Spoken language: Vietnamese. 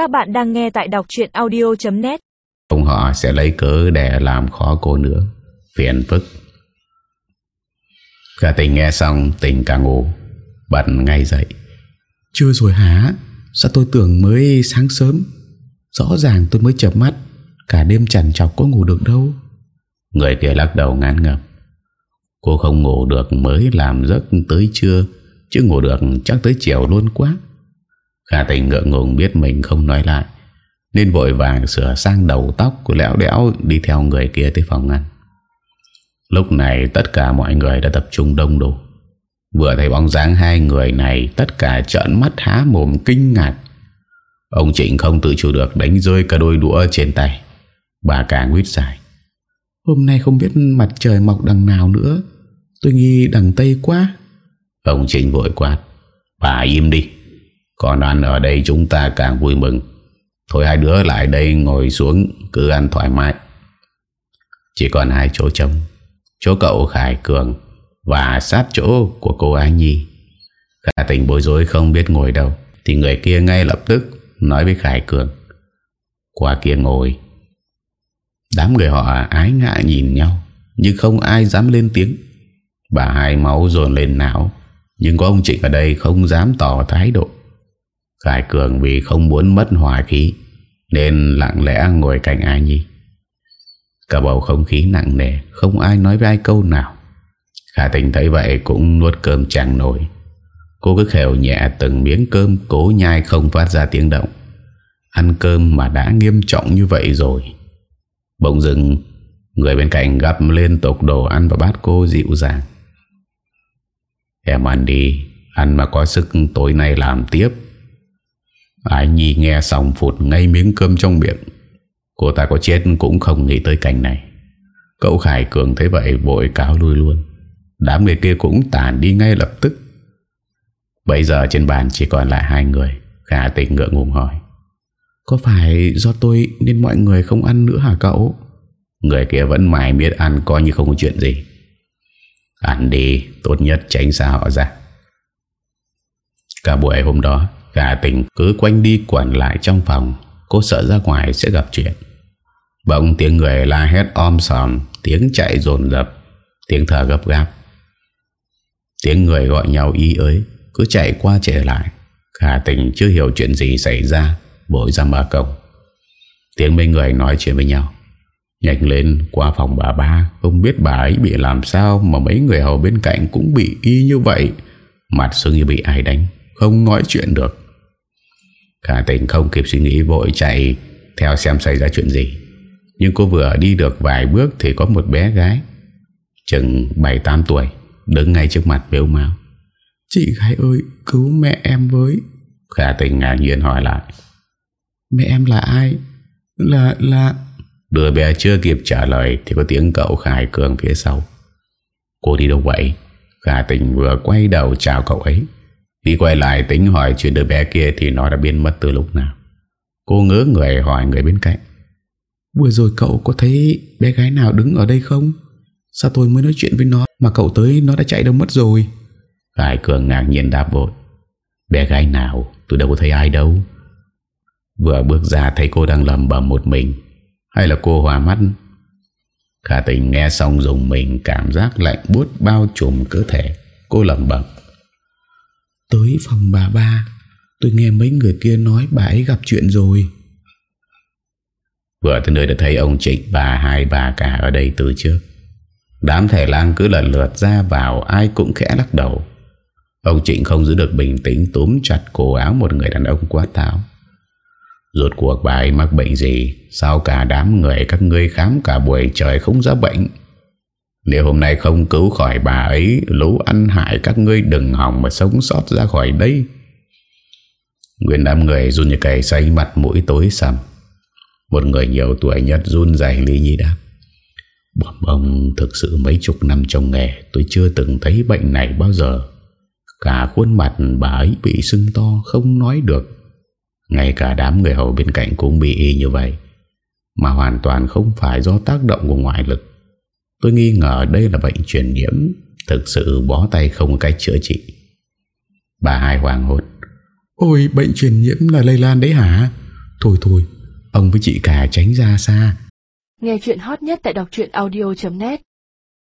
Các bạn đang nghe tại đọc chuyện audio.net Ông họ sẽ lấy cớ để làm khó cô nữa. Phiền phức. Cả tình nghe xong tình càng ngủ Bật ngay dậy. Chưa rồi hả? Sao tôi tưởng mới sáng sớm? Rõ ràng tôi mới chập mắt Cả đêm chẳng chọc có ngủ được đâu. Người kia lắc đầu ngán ngập Cô không ngủ được mới làm giấc tới trưa Chứ ngủ được chắc tới chiều luôn quá Khả tình ngượng ngùng biết mình không nói lại, Nên vội vàng sửa sang đầu tóc của lẽo đẽo Đi theo người kia tới phòng ăn. Lúc này tất cả mọi người đã tập trung đông đủ. Vừa thấy bóng dáng hai người này, Tất cả trợn mắt há mồm kinh ngạc. Ông Trịnh không tự chủ được đánh rơi cả đôi đũa trên tay. Bà càng huyết dài, Hôm nay không biết mặt trời mọc đằng nào nữa, Tôi nghi đằng Tây quá. Ông Trịnh vội quát, Bà im đi. Còn ăn ở đây chúng ta càng vui mừng. Thôi hai đứa lại đây ngồi xuống, Cứ ăn thoải mái. Chỉ còn hai chỗ trống, Chỗ cậu Khải Cường Và sát chỗ của cô Ái Nhi. Khả tình bối rối không biết ngồi đâu, Thì người kia ngay lập tức Nói với Khải Cường. Qua kia ngồi. Đám người họ ái ngại nhìn nhau, Nhưng không ai dám lên tiếng. Bà hai máu dồn lên não, Nhưng có ông Trịnh ở đây không dám tỏ thái độ. Khải Cường vì không muốn mất hòa khí, Nên lặng lẽ ngồi cạnh ai nhi. Cả bầu không khí nặng nề, Không ai nói với ai câu nào. Khả tình thấy vậy cũng nuốt cơm chẳng nổi. Cô cứ khều nhẹ từng miếng cơm Cố nhai không phát ra tiếng động. Ăn cơm mà đã nghiêm trọng như vậy rồi. Bỗng dừng Người bên cạnh gặp lên tục đồ ăn vào bát cô dịu dàng. Em ăn đi, Ăn mà có sức tối nay làm tiếp. Ái Nhi nghe xong phụt ngay miếng cơm trong miệng. Cô ta có chết cũng không nghĩ tới cảnh này. Cậu Khải Cường thấy vậy vội cáo lui luôn. Đám người kia cũng tản đi ngay lập tức. Bây giờ trên bàn chỉ còn lại hai người. Khả tình ngượng ngùng hỏi. Có phải do tôi nên mọi người không ăn nữa hả cậu? Người kia vẫn mãi biết ăn coi như không có chuyện gì. Ăn đi Tốt nhất tránh xa họ ra. Cả buổi hôm đó Cả tỉnh cứ quanh đi quẩn lại trong phòng, Cô sợ ra ngoài sẽ gặp chuyện. Bỗng tiếng người la hét om sòm, Tiếng chạy dồn dập, Tiếng thở gấp gáp. Tiếng người gọi nhau y ới, Cứ chạy qua chạy lại. Khả tình chưa hiểu chuyện gì xảy ra Bội ra mở cổng. Tiếng mấy người nói chuyện với nhau. Nhanh lên qua phòng bà ba, Không biết bà ấy bị làm sao Mà mấy người hầu bên cạnh cũng bị y như vậy. Mặt sưng như bị ai đánh, Không nói chuyện được. Khả tình không kịp suy nghĩ vội chạy Theo xem xảy ra chuyện gì. Nhưng cô vừa đi được vài bước Thì có một bé gái Chừng 7-8 tuổi Đứng ngay trước mặt bếu mau Chị gái ơi cứu mẹ em với. Khả tình ngạc nhiên hỏi lại. Mẹ em là ai? Là là Đứa bé chưa kịp trả lời Thì có tiếng cậu Khải Cường phía sau. Cô đi đâu vậy? Khả tình vừa quay đầu chào cậu ấy Đi quay lại tính hỏi chuyện đứa bé kia Thì nó đã biến mất từ lúc nào. Cô ngỡ người hỏi người bên cạnh. Vừa rồi cậu có thấy bé gái nào đứng ở đây không? Sao tôi mới nói chuyện với nó Mà cậu tới nó đã chạy đâu mất rồi? Khải Cường ngạc nhiên đáp vội. Bé gái nào? Tôi đâu có thấy ai đâu. Vừa bước ra thấy cô đang lầm bầm một mình. Hay là cô hòa mắt? Khả tình nghe xong dùng mình Cảm giác lạnh buốt bao trùm cơ thể. Cô lầm bầm Tới phòng bà ba. Tôi nghe mấy người kia nói bà ấy gặp chuyện rồi. Vừa tới nơi đã thấy ông Trịnh và hai, bà cả ở đây từ trước. Đám thẻ lang cứ lần lượt ra vào, Ai cũng khẽ lắc đầu. Ông Trịnh không giữ được bình tĩnh, Túm chặt cổ áo một người đàn ông quá táo Rốt cuộc bà ấy mắc bệnh gì? Sao cả đám người, các ngươi khám cả buổi trời không ra bệnh? Nếu hôm nay không cứu khỏi bà ấy, Lũ ăn hại các ngươi đừng hỏng mà sống sót ra khỏi đây. Nguyên đám người run như cày say mặt mũi tối sầm. Một người nhiều tuổi nhất run dày lý nhi đáp. Bọn ông thực sự mấy chục năm trong nghề, Tôi chưa từng thấy bệnh này bao giờ. Cả khuôn mặt bà ấy bị sưng to, không nói được. Ngay cả đám người hầu bên cạnh cũng bị y như vậy. Mà hoàn toàn không phải do tác động của ngoại lực. Tôi nghi ngờ đây là bệnh truyền nhiễm. Thực sự bó tay không có cách chữa trị. Bà hai hoàng hốt. Ôi bệnh truyền nhiễm là lây lan đấy hả? Thôi thôi Ông với chị cả tránh ra xa. Nghe chuyện hot nhất tại đọc audio.net